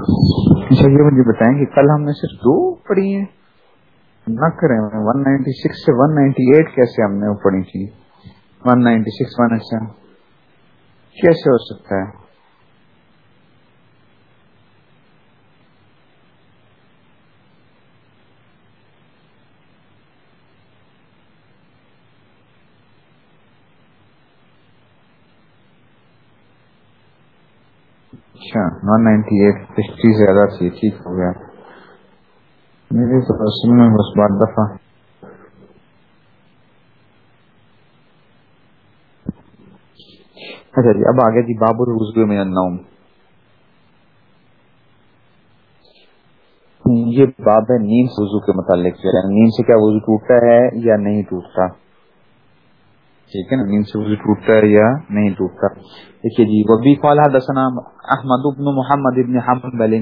اچھا یہ مجھے بتائیں کہ کل ہم نے صرف دو پڑھی ہیں۔ نہ کریں ون نائنٹی سکس سے ون نائنٹی ایٹ کیسے ہم نے پڑھی تھی؟ ون نائنٹی سکس ون اچھا کیسے ہو سکتا ہے؟ اچھا ون نائنٹی ایٹ ہسٹری زیادہ تھی ٹھیک ہو گیا۔ میرے تو اصل میں بس بات دفعہ۔ اچھا جی اب آگے جی بابر رزو میں النوم یہ باب ہے نیند وضو کے متعلق۔ یعنی نیند سے کیا وضو ٹوٹتا ہے یا نہیں ٹوٹتا؟ ٹھیک ہے نا مین سے ٹوٹتا ہے یا نہیں ٹوٹتا دیکھیے جی وبی قال حدثنا احمد بن محمد بن حنبل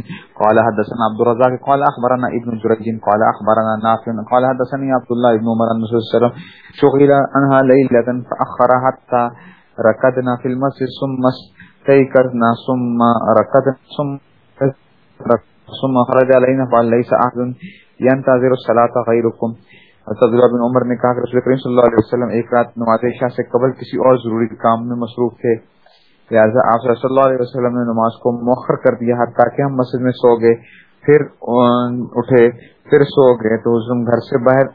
قال حدثنا عبد الرزاق قال اخبرنا ابن جرج قال اخبرنا نافع قال حدثني عبد الله بن عمر بن مسعود شغل عنها ليله فاخر حتى ركضنا في المسجد ثم استيقظنا ثم ركضنا ثم ثم خرج علينا فليس احد ينتظر الصلاه غيركم عبداللہ بن عمر نے کہا کہ رسول کریم صلی اللہ علیہ وسلم ایک رات نماز عشاء سے قبل کسی اور ضروری کام میں مصروف تھے۔ لہٰذا آپ صلی اللہ علیہ وسلم نے نماز کو مؤخر کر دیا تاکہ ہم مسجد میں سو گئے، پھر اٹھے، پھر سو گئے۔ تو حضم گھر سے باہر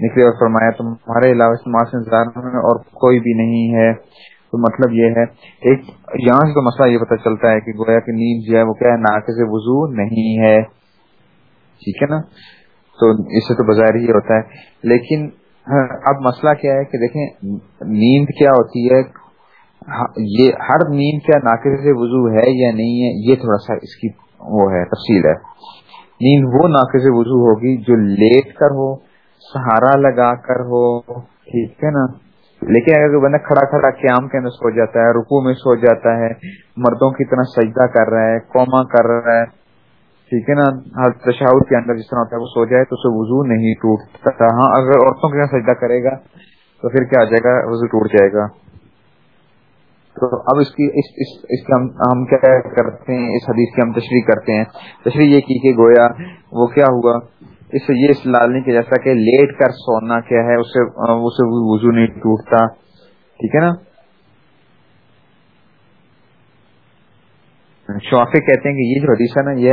نکلے اور فرمایا، تمہارے علاوہ نماز انتظار میں اور کوئی بھی نہیں ہے۔ تو مطلب یہ ہے، ایک یہاں سے تو مسئلہ یہ پتہ چلتا ہے کہ گویا کہ نیند جو ہے وہ کیا ہے، ناقص وضو نہیں ہے۔ ٹھیک ہے نا؟ تو اس سے تو بظاہر ہی ہوتا ہے۔ لیکن ہاں، اب مسئلہ کیا ہے کہ دیکھیں، نیند کیا ہوتی ہے؟ ہاں، یہ ہر نیند کیا ناقص سے وضو ہے یا نہیں ہے؟ یہ تھوڑا سا اس کی وہ ہے، تفصیل ہے۔ نیند وہ ناقص وضو ہوگی جو لیٹ کر ہو، سہارا لگا کر ہو، ٹھیک ہے نا؟ لیکن اگر کوئی بندہ کھڑا کھڑا قیام کے اندر سو جاتا ہے رکو میں سو جاتا ہے، مردوں کی طرح سجدہ کر رہا ہے کوما کر رہا ہے ٹھیک ہے نا؟ ہر تشاور کے اندر جس طرح ہوتا ہے وہ سو جائے تو اسے وضو نہیں ٹوٹتا۔ ہاں اگر عورتوں کے سجدہ کرے گا تو پھر کیا آ جائے گا؟ وضو ٹوٹ جائے گا۔ تو اب اس کی اس اس, اس کی ہم ہم کیا کرتے ہیں؟ اس حدیث کی ہم تشریح کرتے ہیں۔ تشریح یہ کی کہ گویا وہ کیا ہوا؟ اس سے یہ اس لالنے کی جیسا کہ لیٹ کر سونا کیا ہے اس سے وضو نہیں ٹوٹتا۔ ٹھیک ہے نا؟ شوافے کہتے ہیں کہ یہ جو حدیث ہے نا یہ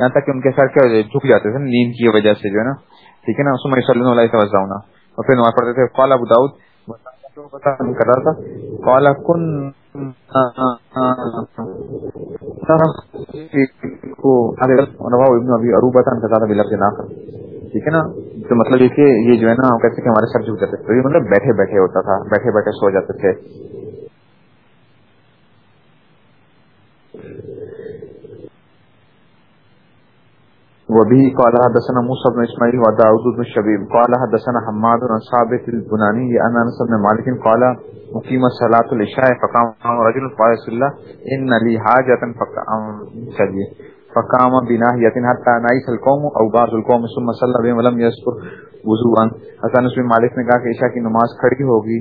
یہاں تک کہ ان کے سر کیا جھک جاتے تھے، نیند کی وجہ سے جو ہے نا۔ ٹھیک ہے نا؟ اس میں توجہ اور پھر نماز پڑھتے تھے۔ قال ابو داؤد کر رہا تھا۔ قال کن ٹھیک ہے نا؟ تو مطلب یہ کہ یہ جو ہے نا کہتے کہ ہمارے سر جھک جاتے تھے۔ مطلب بیٹھے بیٹھے ہوتا تھا، بیٹھے بیٹھے سو جاتے تھے۔ وبه قال حدثنا موسى بن اسماعيل وداود بن شبيب قال حدثنا حماد بن ثابت البناني ان انس بن مالك قال مقيم صلاه العشاء فقام رجل قال رسول الله ان لي حاجه فقام چلیے فقام بناحيه حتى نايس القوم او بعض القوم، ثم صلى بهم ولم يذكر وضوءا. حسن بن مالک نے کہا کہ عشاء کی نماز کھڑی ہوگی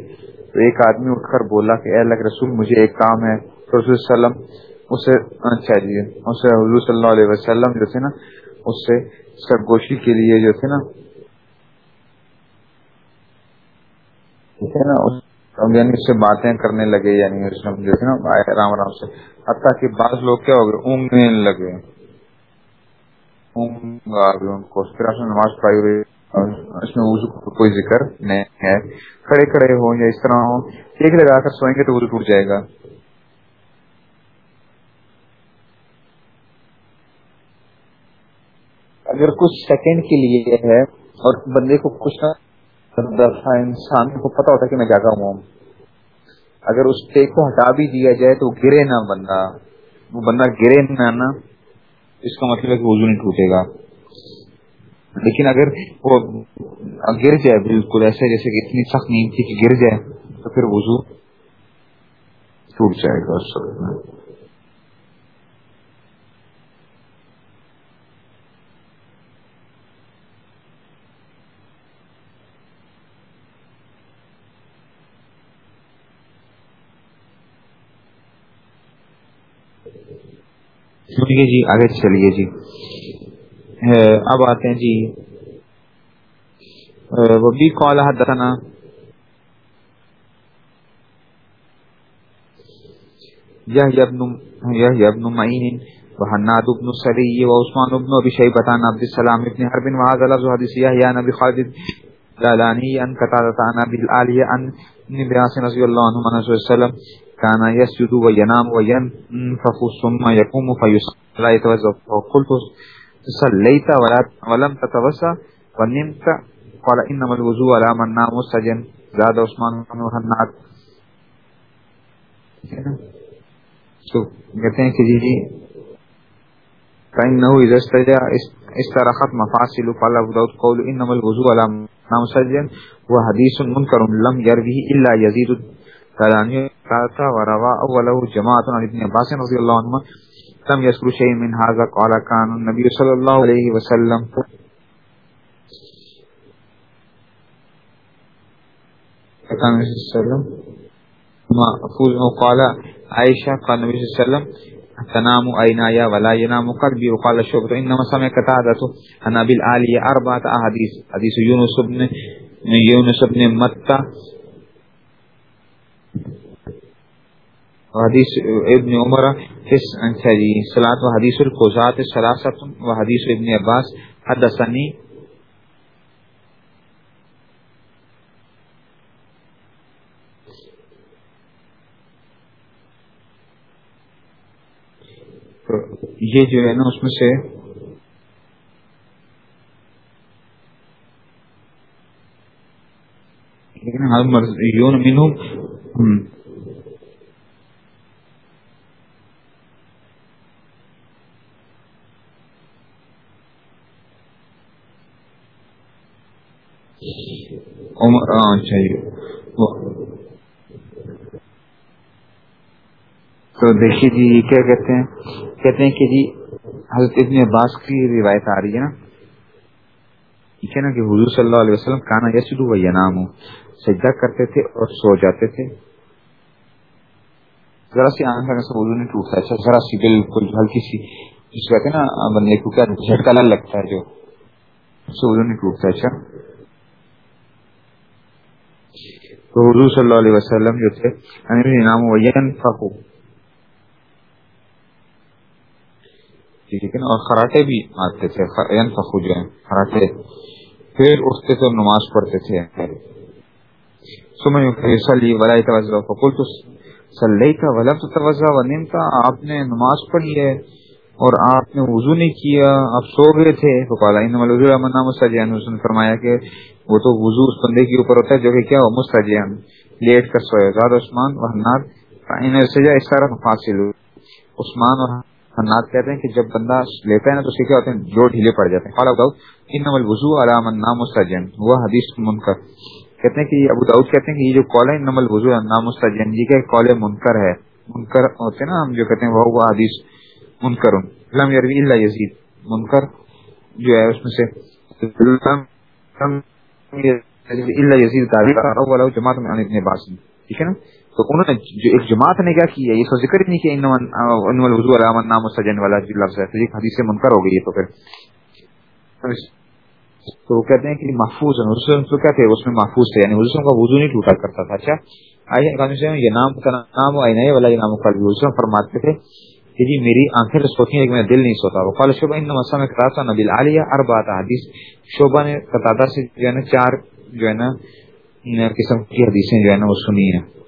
تو ایک آدمی اٹھ کر بولا کہ، اے اللہ کے رسول، مجھے ایک کام ہے. تو رسول صلی اللہ علیہ وسلم اسے اچھا جی اسے حضور صلی اللہ علیہ وسلم جو تھے نا، اس سے سرگوشی کے لیے جو تھے نا نا یعنی اس سے باتیں کرنے لگے یعنی اس میں جو تھے نا رام رام سے۔ حتیٰ کہ بعض لوگ کیا ہو گئے، اونگنے لگے۔ اونگ آ گئے ان کو، پھر نماز پڑھائی ہوئی۔ اس میں وضو کوئی ذکر نہیں ہے۔ کھڑے کھڑے ہوں یا اس طرح ہو ایک لگا کر سوئیں گے تو وضو ٹوٹ جائے گا۔ اگر کچھ سیکنڈ کے لیے ہے اور بندے کو کچھ نہ انسان کو پتا ہوتا ہے کہ میں جاگا ہوں۔ اگر اس پے کو ہٹا بھی دیا جائے تو گرے نہ بندہ، وہ بندہ گرے نہ نا، اس کا مطلب ہے کہ وضو نہیں ٹوٹے گا۔ لیکن اگر وہ گر جائے بالکل ایسے جیسے کہ اتنی سخت نیند تھی کہ گر جائے، تو پھر وضو ٹوٹ جائے گا اس سنیے جی آگے چلیے جی۔ اب آتے ہیں جی۔ وہ بھی کال حدثنا۔ يحيى بن يحيى بن معين وحناد بن سري وعثمان بن ابي عن عبد السلام بن حرب وهذا لفظ حديث يحيى عن ابي خالد عن قتادة عن ابي العالية عن ابن عباس رضي الله عن رسول الله كان يسجد وينام وينفخ ثم يقوم فيصلي. يتوضا وقلت صليت ولم تتوضا ونمت. قال إنما الوضوء على من نام سجن زاد عثمان بن حناد تو کہتے ہیں کہ جی فإنه إذا استجا استرخت مفاصل. قال أبو داود قول إنما الوضوء على نام سجن وحديث منكر لم يروه إلا يزيد. قال وروا أوله جماعة عن ابن عباس رضي الله عنهما لم يذكر شيء من هذا قال كان النبي صلى الله عليه وسلم كان النبي صلى الله عليه وسلم قال عائشہ قال نبی صلی اللہ علیہ وسلم تنام عینایا ولا ینام قلبی وقال شعبۃ انما سمع قتادہ عن ابي العالی اربعه احاديث حدیث یونس بن یونس بن متى وحدیث ابن عمر فس انچری صلاۃ ابن عباس حدثني یہ جو ہے نا اس میں سے یون مینو چاہیے اچھا، تو دیکھیے جی یہ کیا کہتے ہیں؟ کہتے ہیں کہ جی حضرت ابن عباس کی روایت آ رہی ہے نا۔ ٹھیک ہے نا کہ حضور صلی اللہ علیہ وسلم کانا یسد و ینام سجدہ کرتے تھے اور سو جاتے تھے۔ ذرا سی آنکھ سے وضو نہیں ٹوٹتا اچھا ذرا سی بالکل ہلکی سی۔ جس کہتے ہیں نا بندے کو کیا جھٹکا لگ لگتا ہے جو۔ سے وضو نہیں ٹوٹتا اچھا تو حضور صلی اللہ علیہ وسلم جو تھے انعام و ینفقو ٹھیک ہے اور خراٹے بھی آتے تھے خراٹے۔ پھر اٹھتے تو نماز پڑھتے تھے۔ ثم يصلي ولا يتوضا فقلت صليت ولا تتوضا ونمت آپ نے نماز پڑھی ہے اور آپ نے وضو نہیں کیا، آپ سو گئے تھے. تو نے فرمایا کہ وہ تو وضو اس بندے کے اوپر ہوتا ہے جو کہ کیا ہو مستجین لیٹ کر سوئے. زاد عثمان و حناد ان اس طرح فاصل. عثمان اور حنات کہتے ہیں کہ جب بندہ لیتا ہے نا تو اس کے کیا ہوتے ہیں؟ جو ڈھیلے پڑ جاتے ہیں. قال ابو ان الوضو علام النام السجن وہ حدیث منکر. کہتے ہیں کہ ابو داؤد کہتے ہیں کہ یہ جو قول ہے انم الوضو النام السجن یعنی یہ کہ قول منکر ہے۔ منکر ہوتے ہیں نا، ہم جو کہتے ہیں، وہ وہ حدیث منکر لم یروی الا یزید۔ منکر جو ہے، اس میں سے الا یزید تعریف جماعت میں ابن عباس۔ ٹھیک ہے نا؟ تو انہوں نے جو ایک جماعت نے کیا کیا، یہ تو ذکر ہی نہیں کیا وضو علامت نام سجن والا لفظ ہے۔ تو یہ حدیث سے منکر ہو گئی ہے تو پھر۔ تو وہ کہتے ہیں کہ محفوظ ہے تو کیا تھے؟ اس میں محفوظ تھے۔ یعنی حضور کا وضو نہیں ٹوٹا کرتا تھا۔ اچھا؟ آئیے یہ نام کا نام آئی والا یہ نام کا حضور فرماتے تھے کہ جی میری آنکھیں سوتی ہیں کہ میں دل نہیں سوتا۔ وہ قال شعبہ ان مسا میں قطع نبی عالیہ اربع حدیث۔ شعبہ نے قطع سے جو ہے نا چار جو ہے نا قسم کی حدیثیں جو ہے نا وہ سنی ہیں۔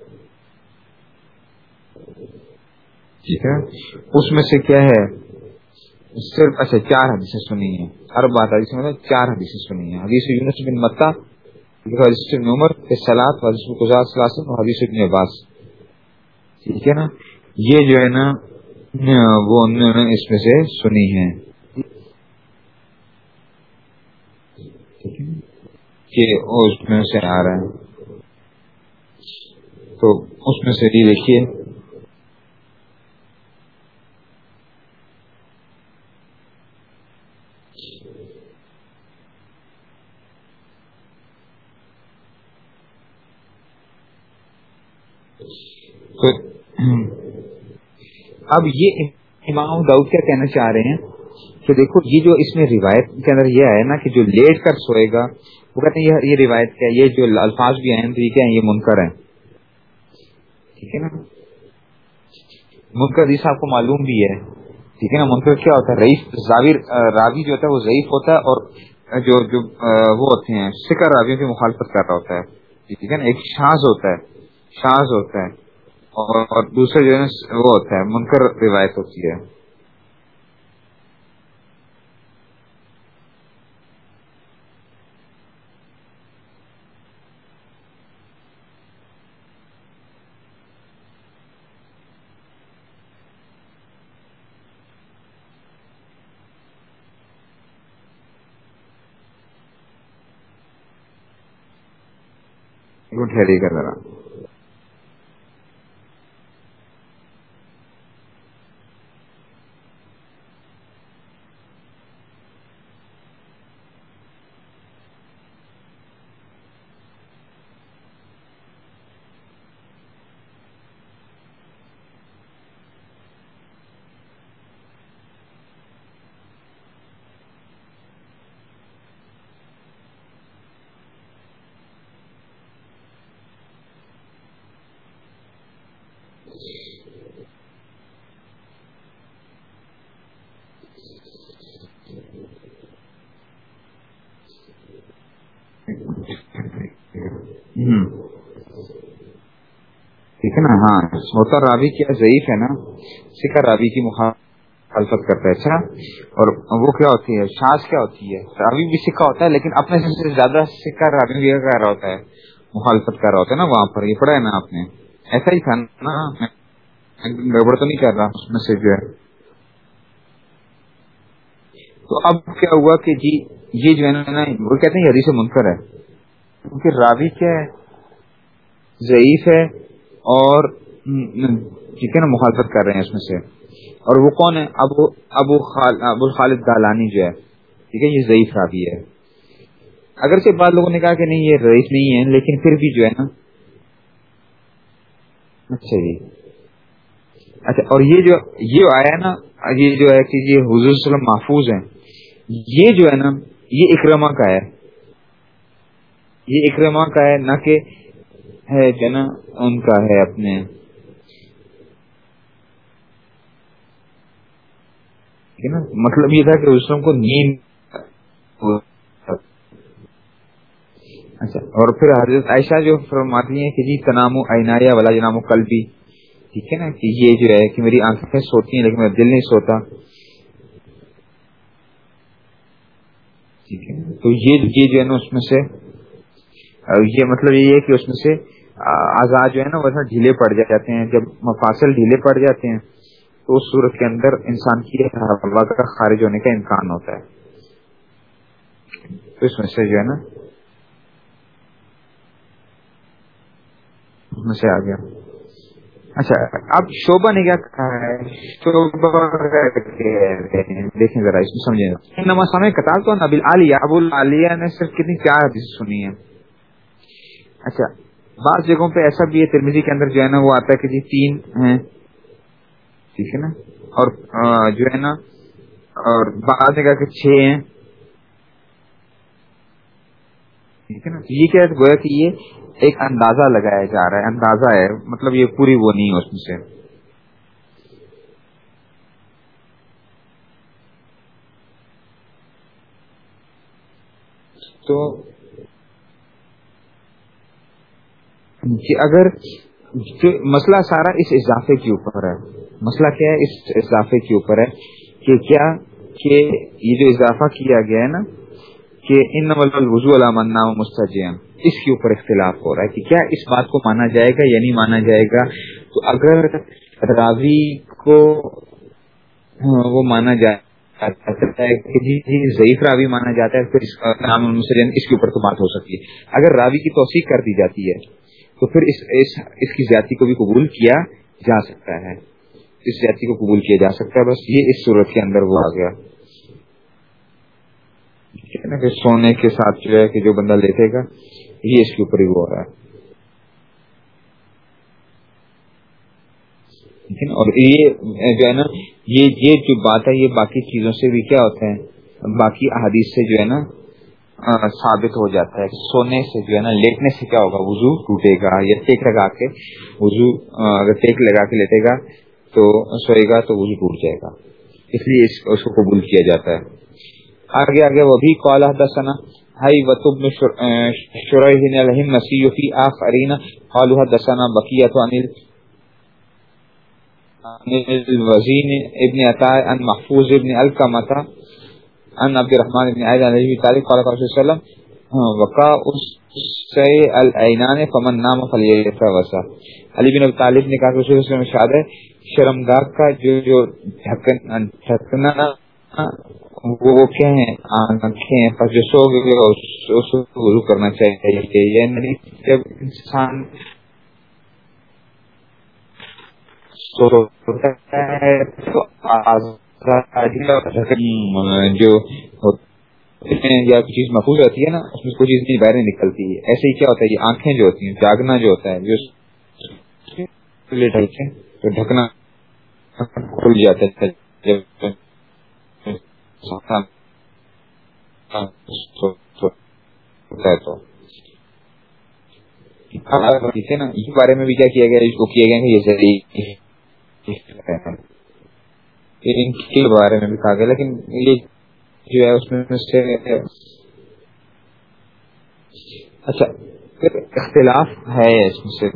ٹھیک ہے؟ اس میں سے کیا ہے؟ صرف اچھا چار حدیثیں سنی ہیں۔ ہر بات حدیث مطلب چار حدیثیں سنی ہیں۔ حدیث یونس بن متا حدیث بن عمر سلاد حدیث گزار سلاسن اور حدیث ابن عباس۔ ٹھیک ہے نا؟ یہ جو ہے نا، وہ انہوں نے اس میں سے سنی ہے کہ اس میں سے آ رہا ہے۔ تو اس میں سے بھی دیکھیے۔ اب یہ امام داؤد کیا کہنا چاہ رہے ہیں کہ دیکھو، یہ جو اس میں روایت کے اندر یہ ہے نا کہ جو لیٹ کر سوئے گا، وہ کہتے ہیں یہ روایت کیا یہ جو الفاظ بھی ہیں تو یہ یہ منکر ہیں۔ ٹھیک ہے نا؟ منکر جیسا آپ کو معلوم بھی ہے۔ ٹھیک ہے نا؟ منکر کیا ہوتا ہے؟ رئیس راوی جو ہوتا ہے وہ ضعیف ہوتا ہے اور جو جو وہ ہوتے ہیں سکر راویوں کی مخالفت کر رہا ہوتا ہے۔ ٹھیک ہے نا؟ ایک شاز ہوتا ہے شاز ہوتا ہے۔ اور دوسرے جو ہے وہ ہوتا ہے منکر روایت ہوتی ہے۔ ٹھہری کر ذرا۔ ٹھیک ہے نا؟ ہاں موتا راوی کیا ضعیف ہے نا؟ سکھا راوی کی مخالفت کرتا ہے۔ اچھا اور وہ کیا ہوتی ہے؟ شاز کیا ہوتی ہے؟ راوی بھی سکھا ہوتا ہے، لیکن اپنے سب سے زیادہ سکھا راوی بھی کر رہا ہوتا ہے۔ مخالفت کر رہا ہوتا ہے نا وہاں پر، یہ پڑا ہے نا آپ نے؟ ایسا ہی تھا نا؟ گڑبڑ تو نہیں کر رہا، اس میں سے جو ہے۔ تو اب کیا ہوا کہ جی یہ جو ہے نا، وہ کہتے ہیں حدیث منکر ہے۔ کیونکہ راوی کیا ہے ضعیف ہے اور ٹھیک ہے نا، مخالفت کر رہے ہیں اس میں سے۔ اور وہ کون ہے ابو ابو ابو الخالد دالانی جو ہے۔ ٹھیک ہے، یہ ضعیف راوی ہے۔ اگر سے بعض لوگوں نے کہا کہ نہیں، یہ ضعیف نہیں ہے، لیکن پھر بھی جو ہے نا۔ اچھا جی۔ اچھا اور یہ جو یہ آیا نا، یہ جو ہے کہ یہ حضور وسلم محفوظ ہیں۔ یہ جو ہے نا، یہ اکرما کا ہے۔ یہ اکرما کا ہے، نہ کہ ہے جو نا ان کا ہے اپنے۔ نا مطلب یہ تھا کہ اسلم کو نیند اچھا اور پھر حضرت عائشہ جو فرماتی ہیں کہ جی تنام عنایا والا جنام کل بھی ٹھیک ہے نا کہ یہ جو ہے کہ میری آنکھیں سوتی ہیں لیکن میرا دل نہیں سوتا۔ ٹھیک ہے، تو یہ جو ہے نا اس میں سے یہ مطلب یہ ہے کہ اس میں سے آزاد جو ہے نا وہ ڈھیلے پڑ جاتے ہیں، جب مفاصل ڈھیلے پڑ جاتے ہیں، تو اس صورت کے اندر انسان کی ہوا کا خارج ہونے کا امکان ہوتا ہے۔ تو اس میں سے جو ہے نا، اس میں سے آ گیا۔ اچھا اب شوبا نے کیا کہا ہے؟ دیکھیں ذرا، اس میں سمجھیں۔ گا کتاب تو نبیل عالیہ ابو العالیہ نے صرف کتنی کیا حدیث سنی ہے اچھا بعض جگہوں پہ ایسا بھی ہے ترمیزی کے اندر جو ہے نا، وہ آتا ہے کہ جی تین ہیں۔ ٹھیک ہے نا؟ اور جو ہے نا، اور بعض جگہ کہ چھ ہیں۔ ٹھیک ہے نا؟ یہ کیا گویا کہ یہ ایک اندازہ لگایا جا رہا ہے، اندازہ ہے۔ مطلب یہ پوری وہ نہیں ہے اس میں سے۔ تو کہ اگر مسئلہ سارا اس اضافے کے اوپر ہے۔ مسئلہ کیا ہے؟ اس اضافے کے اوپر ہے کہ کیا کہ یہ جو اضافہ کیا گیا ہے نا، کہ ان وضو علامہ مستجین اس کے اوپر اختلاف ہو رہا ہے کہ کیا اس بات کو مانا جائے گا یا نہیں مانا جائے گا۔ تو اگر راوی کو وہ مانا جائے جی جی ضعیف راوی مانا جاتا ہے، پھر اس کا نام اس کے اوپر تو بات ہو سکتی ہے۔ اگر راوی کی توثیق کر دی جاتی ہے تو پھر اس اس, اس کی زیادتی کو بھی قبول کیا جا سکتا ہے۔ اس زیادتی کو قبول کیا جا سکتا ہے بس یہ اس صورت کے اندر وہ آ گیا۔ کہ سونے کے ساتھ جو ہے کہ جو بندہ لیتے گا یہ اس کے اوپر ہی وہ ہو رہا ہے۔ اور یہ جو ہے نا یہ یہ جو بات ہے یہ باقی چیزوں سے بھی کیا ہوتا ہے باقی احادیث سے جو ہے نا ثابت ہو جاتا ہے سونے سے جو ہے نا، لیٹنے سے کیا ہوگا؟ وضو ٹوٹے گا یا ٹیک لگا کے وضو اگر ٹیک لگا کے لیٹے گا تو سوئے گا تو وضو ٹوٹ جائے گا۔ اس لیے اس اس کو قبول کیا جاتا ہے۔ آگے آگے وہ بھی قالا دسنا ہائی وطب شرح مسیح فی آخرین قالوا دسنا بقیت انل الوزین ابن عطا ان محفوظ ابن القمتا ان عبد الرحمن ابن عائد علیہ تعالی قال رسول اللہ وسلم وقا اس سے العینان فمن نام فلیتوسا علی بن ابی طالب نے کہا کہ رسول اللہ علیہ وسلم شاد ہے، شرمگاہ کا جو جو ڈھکن، ڈھکنا وہ کیا ہیں، آنکھیں پر جو سو گئے اس کو وضو کرنا چاہیے۔ یعنی جب انسان جو یا چیز محفوظ ہوتی ہے نا اس میں کوئی چیز نہیں باہر نکلتی ہے ایسے ہی کیا ہوتا ہے یہ آنکھیں جو ہوتی ہیں جاگنا جو ہوتا ہے جو ڈھکنا کھل جاتا ہے تو اس بارے میں بھی کیا کیا گیا اس کو کیا گیا کہ یہ ذریعے ان کے بارے میں بھی کہا گیا، لیکن یہ جو ہے اس میں سے اچھا اختلاف ہے اس میں سے۔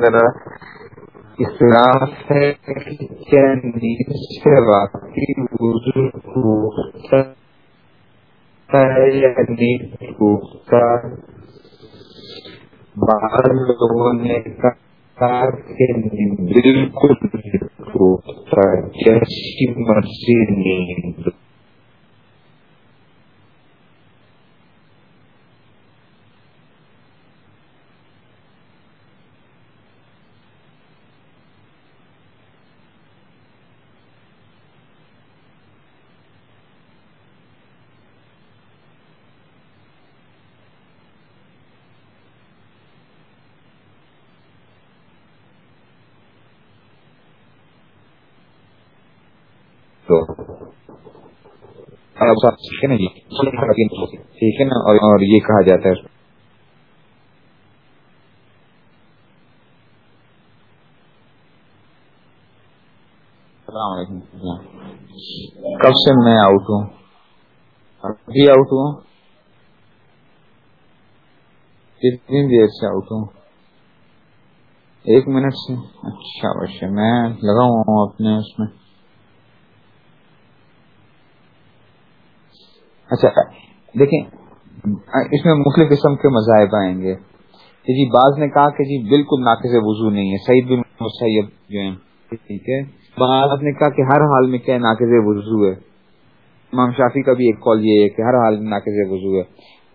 ذرا اختلاف ہے کیا واقعی بعض لوگوں نے کہا بالکل جیسی مرضی نیند تو ٹھیک ہے نا جی ٹھیک ہے نا اور یہ کہا جاتا ہے السلام علیکم کب سے میں آؤٹ ہوں ابھی آؤٹ ہوں کتنی دیر سے آؤٹ ہوں ایک منٹ سے اچھا میں لگا ہوں اپنے اس میں اچھا دیکھیں، اس میں مختلف قسم کے مذاہب آئیں گے۔ کہ جی بعض نے کہا کہ جی بالکل ناقص وضو نہیں ہے، سعید بن مسیب جو ہے ٹھیک ہے۔ بعض نے کہا کہ ہر حال میں کیا ناقص وضو ہے۔ امام شافی کا بھی ایک کال یہ ہے کہ ہر حال میں ناقص وضو ہے۔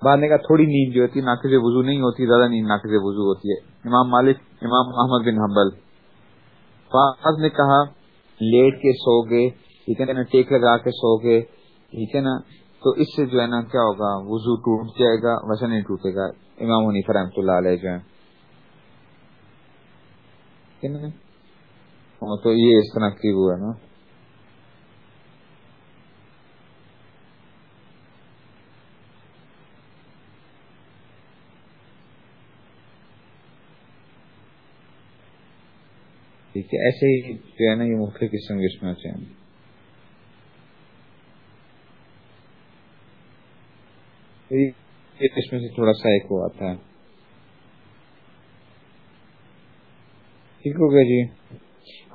بعد نے کہا تھوڑی نیند جو ہوتی ہے ناقص وضو نہیں ہوتی، زیادہ نیند ناقص وضو ہوتی ہے۔ امام مالک، امام محمد بن حنبل۔ بعض نے کہا، لیٹ کے سو گئے، ٹھیک ہے نا، ٹیک لگا کے سو گئے، ٹھیک ہے نا۔ تو اس سے جو ہے نا کیا ہوگا؟ وضو ٹوٹ جائے گا ویسا نہیں ٹوٹے گا۔ امام عنی فرحمۃ اللہ علیہ جو ہے ہاں، تو یہ اس طرح کی وہ ہے نا۔ ٹھیک ہے، ایسے ہی جو ہے نا یہ مختلف قسم کے اس میں ہوتے ہیں اس میں سے تھوڑا سا ایک وہ آتا ہے۔ ٹھیک ہو گیا جی۔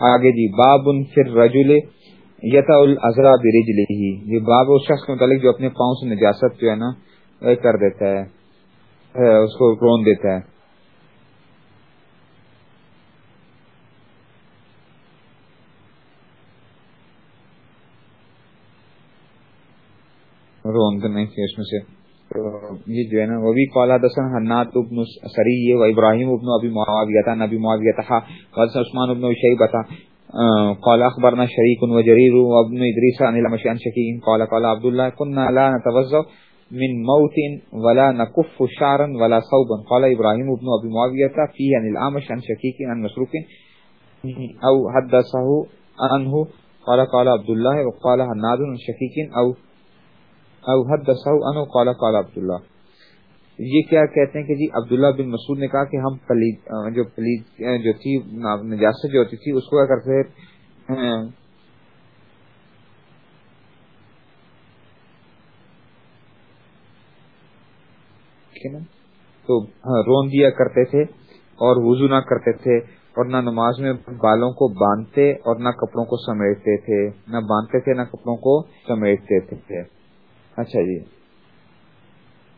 آگے جی باب ان پھر رجول یتا الزرا برجل ہی یہ باب اس شخص کے متعلق جو اپنے پاؤں سے نجاست جو ہے نا کر دیتا ہے۔ اس کو رون دیتا ہے۔ روند نہیں تھے اس میں سے۔ یہ جو ہے نا وہ بھی قال حدثنا حنات ابن سری و ابراہیم ابن ابی معاویہ تھا نبی معاویہ تھا قال عثمان ابن شیبہ تھا قال اخبرنا شریک و جریر و ابن ادریس عن المشان شکین قال قال عبداللہ كنا لا نتوزع من موت ولا نكف شعرا ولا صوبا قال ابراہیم ابن ابی معاویہ فيه عن الامش عن شکیک عن مسروق او حدثه عنه، قال قال عبداللہ وقال حناد عن شکیک او او حدثه انه قال قال عبداللہ. یہ کیا کہتے ہیں کہ جی عبداللہ بن مسعود نے کہا کہ ہم پلید، جو پلید، جو تھی، نجاست جو ہوتی تھی، اس کو کیا کرتے تو رون دیا کرتے تھے اور وضو نہ کرتے تھے اور نہ نماز میں بالوں کو باندھتے اور نہ کپڑوں کو سمیٹتے تھے، نہ باندھتے تھے، نہ کپڑوں کو سمیٹتے تھے۔ اچھا جی۔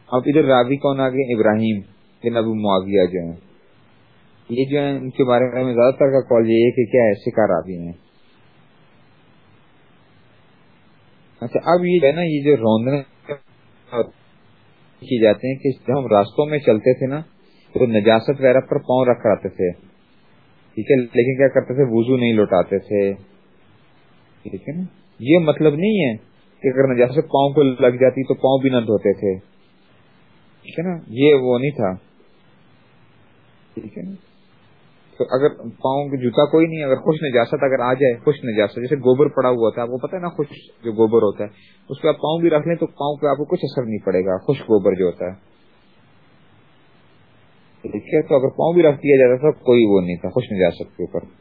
اب ادھر راوی کون آ گئے؟ ابراہیم یہ نبو معاویہ جو ہیں۔ یہ جو ہے ان کے بارے میں زیادہ تر کا کال یہ ہے کہ کیا ایسے کا راوی ہیں۔ اچھا اب یہ ہے نا، یہ جو روندنے کی جاتے ہیں کہ جب ہم راستوں میں چلتے تھے نا، تو نجاست وغیرہ پر پاؤں رکھ کراتے تھے۔ ٹھیک ہے، لیکن کیا کرتے تھے؟ وضو نہیں لوٹاتے تھے۔ ٹھیک ہے نا؟ یہ مطلب نہیں ہے کہ اگر نجاست پاؤں کو لگ جاتی تو پاؤں بھی نہ دھوتے تھے۔ ٹھیک ہے نا؟ یہ وہ نہیں تھا۔ ٹھیک ہے نا؟ تو اگر پاؤں کی جوتا کوئی نہیں، اگر خوش نجاست اگر آ جائے، خوش نجاست۔ جیسے گوبر پڑا ہوا تھا آپ کو پتا ہے نا خوش جو گوبر ہوتا ہے، اس پہ آپ پاؤں بھی رکھ لیں تو پاؤں پہ آپ کو کچھ اثر نہیں پڑے گا۔ خوش گوبر جو ہوتا ہے۔ ٹھیک ہے؟ تو اگر پاؤں بھی رکھ دیا جاتا تھا، کوئی وہ نہیں تھا، خوش نجاست کے اوپر۔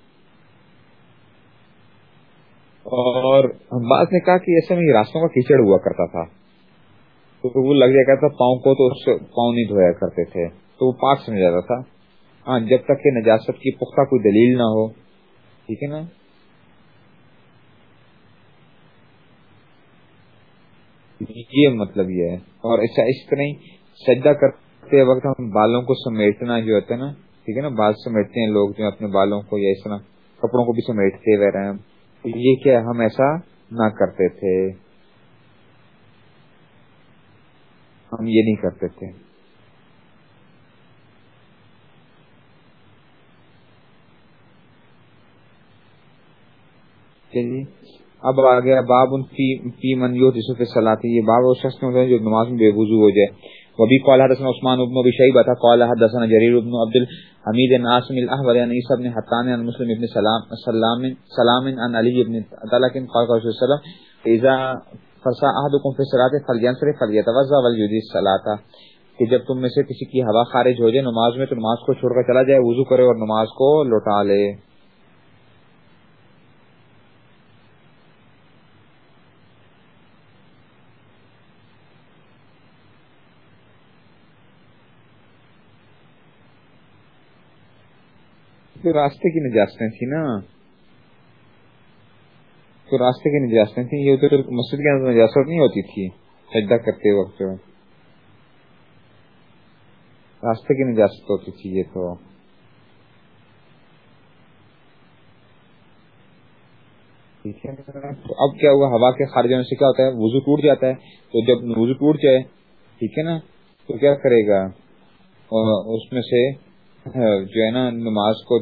اور بعض نے کہا کہ ایسے میں راستوں کا کیچڑ ہوا کرتا تھا۔ تو وہ لگ جایا کرتا پاؤں کو تو اس پاؤں نہیں دھویا کرتے تھے۔ تو وہ پاک سمجھ جاتا تھا۔ ہاں جب تک کہ نجاست کی پختہ کوئی دلیل نہ ہو۔ ٹھیک ہے نا؟ یہ مطلب یہ ہے۔ اور ایسا اس طرح سجدہ کرتے وقت ہم بالوں کو سمیٹنا جو ہوتا ہے نا، ٹھیک ہے نا؟ بال سمیٹتے ہیں لوگ جو اپنے بالوں کو یا اس طرح کپڑوں کو بھی سمیٹتے ہوئے رہے ہیں۔ یہ کیا ہم ایسا نہ کرتے تھے۔ ہم یہ نہیں کرتے تھے۔ جی, جی۔ اب آ گیا باب ان فی من یو یوسف سلاتی یہ باب اس شخص میں جو نماز میں بے وضو ہو جائے۔ وبي قال حدثنا عثمان بن ابي شيبه قال حدثنا جرير بن عبد الحميد الناصم الاحول عن عيسى بن حطان عن مسلم بن سلام سلام سلام عن علي بن طلق قال قال رسول الله صلى اذا فسا احدكم في الصلاه فلينصرف فليتوضا وليجد الصلاه کہ جب تم میں سے کسی کی ہوا خارج ہو جائے، نماز میں تو نماز کو چھوڑ کر چلا جائے، وضو کرے اور نماز کو لوٹا لے۔ تو راستے کی نجاستیں تھیں نا۔ تو راستے کی نجاستیں تھیں، یہ ادھر مسجد کے اندر نجاست نہیں ہوتی تھی، سجدہ کرتے وقت۔ راستے کی نجاست ہوتی تھی یہ تو۔ اب کیا ہوا؟ ہوا کے خارج ہونے سے کیا ہوتا ہے؟ وضو ٹوٹ جاتا ہے۔ تو جب وضو ٹوٹ جائے، ٹھیک ہے نا؟ تو کیا کرے گا؟ اس میں سے جو ہے نا، نماز کو،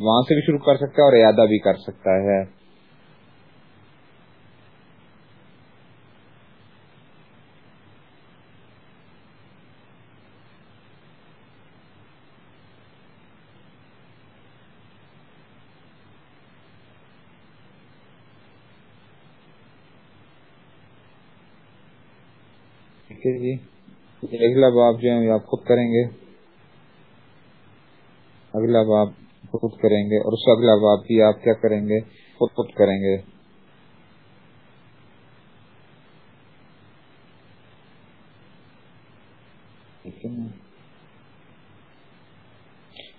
وہاں سے بھی شروع کر سکتا ہے اور اعادہ بھی کر سکتا ہے۔ جی۔ اگلا باب جو ہے آپ خود کریں گے۔ اگلا باب خود کریں گے اور اس اگلا باب بھی آپ کیا کریں گے؟ خود خود کریں گے۔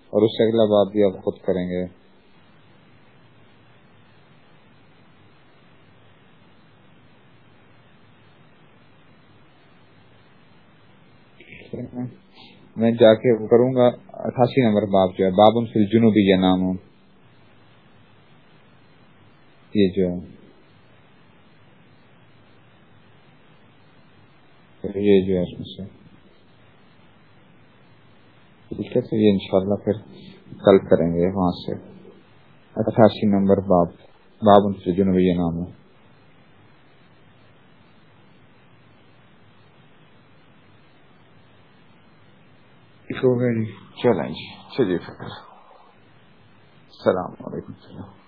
اور اس سے اگلا باب بھی آپ خود کریں گے۔ میں جا کے کروں گا۔ اٹھاسی نمبر باب جو ہے، بابن فل جنوبی یہ نام ہوں یہ جو ہے۔ یہ جو ہے اس میں سے۔ ٹھیک ہے تو یہ انشاءاللہ پھر کل کریں گے وہاں سے۔ اٹھاسی نمبر باب باب ان سے جنوبی نام ہے ہو گئے جی چلیں جی چلیے پھر۔ السلام علیکم۔